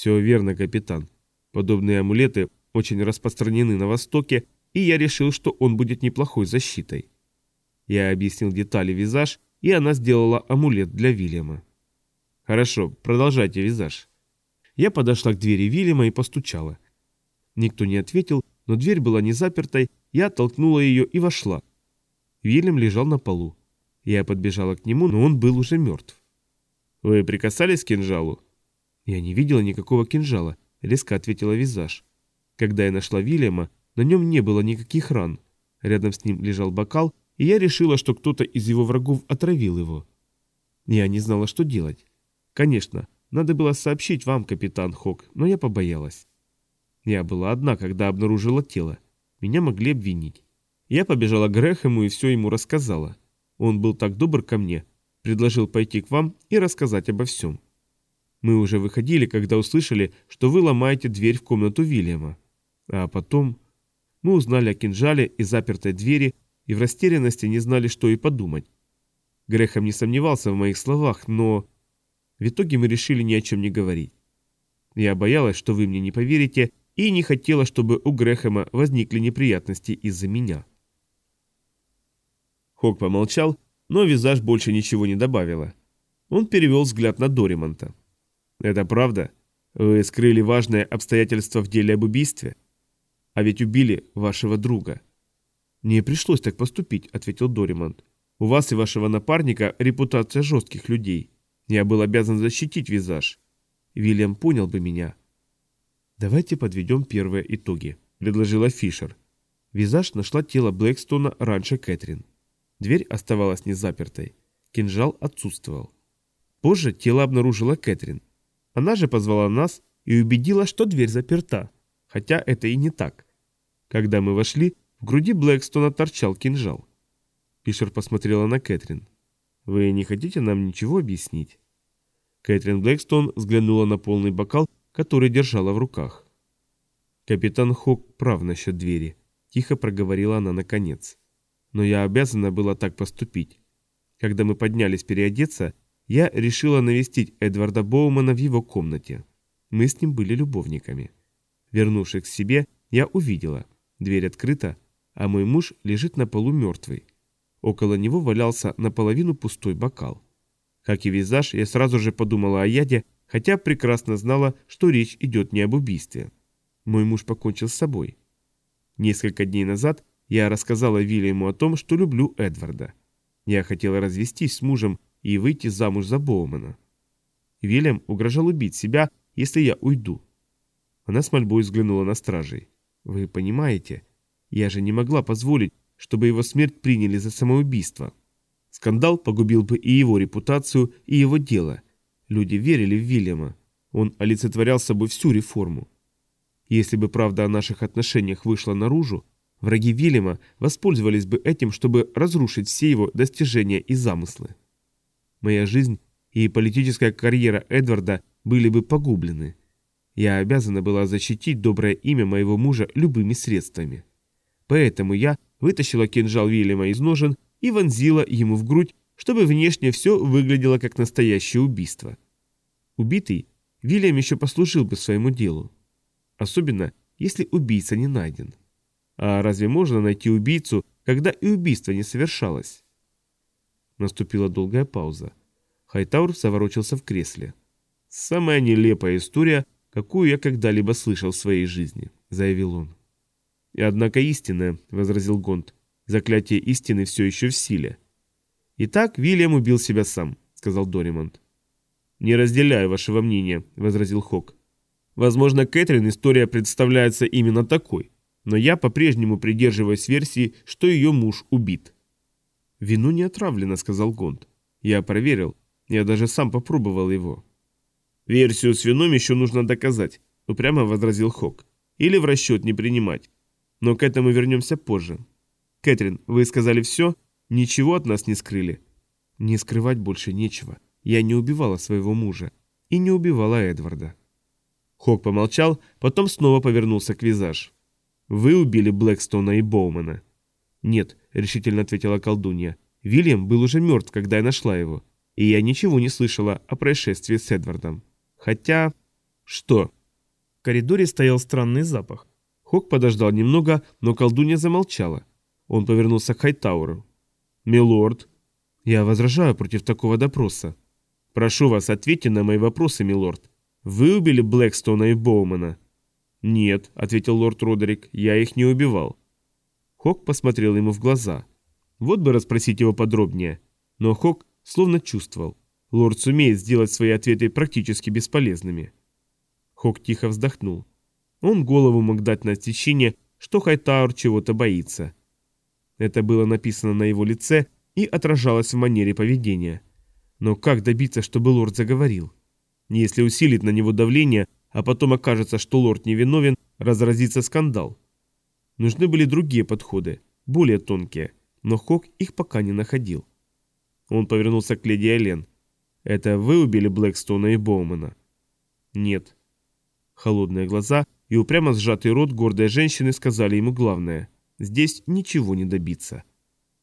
Все верно, капитан. Подобные амулеты очень распространены на Востоке, и я решил, что он будет неплохой защитой. Я объяснил детали визаж, и она сделала амулет для Вильяма. Хорошо, продолжайте визаж. Я подошла к двери Вильяма и постучала. Никто не ответил, но дверь была не запертой, я оттолкнула ее и вошла. Вильям лежал на полу. Я подбежала к нему, но он был уже мертв. «Вы прикасались к кинжалу?» «Я не видела никакого кинжала», — резко ответила визаж. Когда я нашла Вильяма, на нем не было никаких ран. Рядом с ним лежал бокал, и я решила, что кто-то из его врагов отравил его. Я не знала, что делать. Конечно, надо было сообщить вам, капитан Хок, но я побоялась. Я была одна, когда обнаружила тело. Меня могли обвинить. Я побежала к Грэхэму и все ему рассказала. Он был так добр ко мне, предложил пойти к вам и рассказать обо всем. Мы уже выходили, когда услышали, что вы ломаете дверь в комнату Вильяма. А потом мы узнали о кинжале и запертой двери и в растерянности не знали, что и подумать. Грехом не сомневался в моих словах, но... В итоге мы решили ни о чем не говорить. Я боялась, что вы мне не поверите, и не хотела, чтобы у Грэхэма возникли неприятности из-за меня. Хок помолчал, но визаж больше ничего не добавила. Он перевел взгляд на Доримонта. «Это правда? Вы скрыли важное обстоятельство в деле об убийстве? А ведь убили вашего друга». «Мне пришлось так поступить», — ответил Доримонт. «У вас и вашего напарника репутация жестких людей. Я был обязан защитить визаж. Вильям понял бы меня». «Давайте подведем первые итоги», — предложила Фишер. Визаж нашла тело Блэкстона раньше Кэтрин. Дверь оставалась незапертой. Кинжал отсутствовал. Позже тело обнаружила Кэтрин. Она же позвала нас и убедила, что дверь заперта. Хотя это и не так. Когда мы вошли, в груди Блэкстона торчал кинжал. Фишер посмотрела на Кэтрин. «Вы не хотите нам ничего объяснить?» Кэтрин Блэкстон взглянула на полный бокал, который держала в руках. «Капитан Хок прав насчет двери», – тихо проговорила она наконец. «Но я обязана была так поступить. Когда мы поднялись переодеться, я решила навестить Эдварда Боумана в его комнате. Мы с ним были любовниками. Вернувшись к себе, я увидела. Дверь открыта, а мой муж лежит на полу мертвый. Около него валялся наполовину пустой бокал. Как и визаж, я сразу же подумала о яде, хотя прекрасно знала, что речь идет не об убийстве. Мой муж покончил с собой. Несколько дней назад я рассказала Вильяму о том, что люблю Эдварда. Я хотела развестись с мужем и выйти замуж за Боумана. Вильям угрожал убить себя, если я уйду. Она с мольбой взглянула на стражей. «Вы понимаете, я же не могла позволить, чтобы его смерть приняли за самоубийство. Скандал погубил бы и его репутацию, и его дело. Люди верили в Вильяма. Он олицетворял собой всю реформу. Если бы правда о наших отношениях вышла наружу, враги Вильяма воспользовались бы этим, чтобы разрушить все его достижения и замыслы. Моя жизнь и политическая карьера Эдварда были бы погублены. Я обязана была защитить доброе имя моего мужа любыми средствами. Поэтому я вытащила кинжал Вильяма из ножен и вонзила ему в грудь, чтобы внешне все выглядело как настоящее убийство. Убитый, Вильям еще послужил бы своему делу. Особенно, если убийца не найден. А разве можно найти убийцу, когда и убийство не совершалось? Наступила долгая пауза. Хайтаур заворочился в кресле. «Самая нелепая история, какую я когда-либо слышал в своей жизни», — заявил он. И однако истинная, возразил Гонт. Заклятие истины все еще в силе. Итак, Вильям убил себя сам, сказал Доримонт. Не разделяю вашего мнения, возразил Хок. Возможно, Кэтрин история представляется именно такой, но я по-прежнему придерживаюсь версии, что ее муж убит. Вину не отравлено, сказал Гонт. Я проверил, я даже сам попробовал его. Версию с вином еще нужно доказать, упрямо возразил Хок. Или в расчет не принимать. Но к этому вернемся позже. Кэтрин, вы сказали все? Ничего от нас не скрыли? Не скрывать больше нечего. Я не убивала своего мужа. И не убивала Эдварда. Хок помолчал, потом снова повернулся к визаж. «Вы убили Блэкстона и Боумана?» «Нет», — решительно ответила колдунья. «Вильям был уже мертв, когда я нашла его. И я ничего не слышала о происшествии с Эдвардом. Хотя...» «Что?» В коридоре стоял странный запах. Хок подождал немного, но колдунья замолчала. Он повернулся к Хайтауру. «Милорд, я возражаю против такого допроса. Прошу вас, ответьте на мои вопросы, милорд. Вы убили Блэкстона и Боумана?» «Нет», — ответил лорд Родерик, — «я их не убивал». Хок посмотрел ему в глаза. Вот бы расспросить его подробнее. Но Хок словно чувствовал. Лорд сумеет сделать свои ответы практически бесполезными. Хок тихо вздохнул. Он голову мог дать на отсечение, что Хайтаур чего-то боится. Это было написано на его лице и отражалось в манере поведения. Но как добиться, чтобы лорд заговорил? Если усилить на него давление, а потом окажется, что лорд невиновен, разразится скандал. Нужны были другие подходы, более тонкие, но Хок их пока не находил. Он повернулся к леди Элен. «Это вы убили Блэкстона и Боумана?» «Нет». Холодные глаза и упрямо сжатый рот гордой женщины сказали ему главное. Здесь ничего не добиться.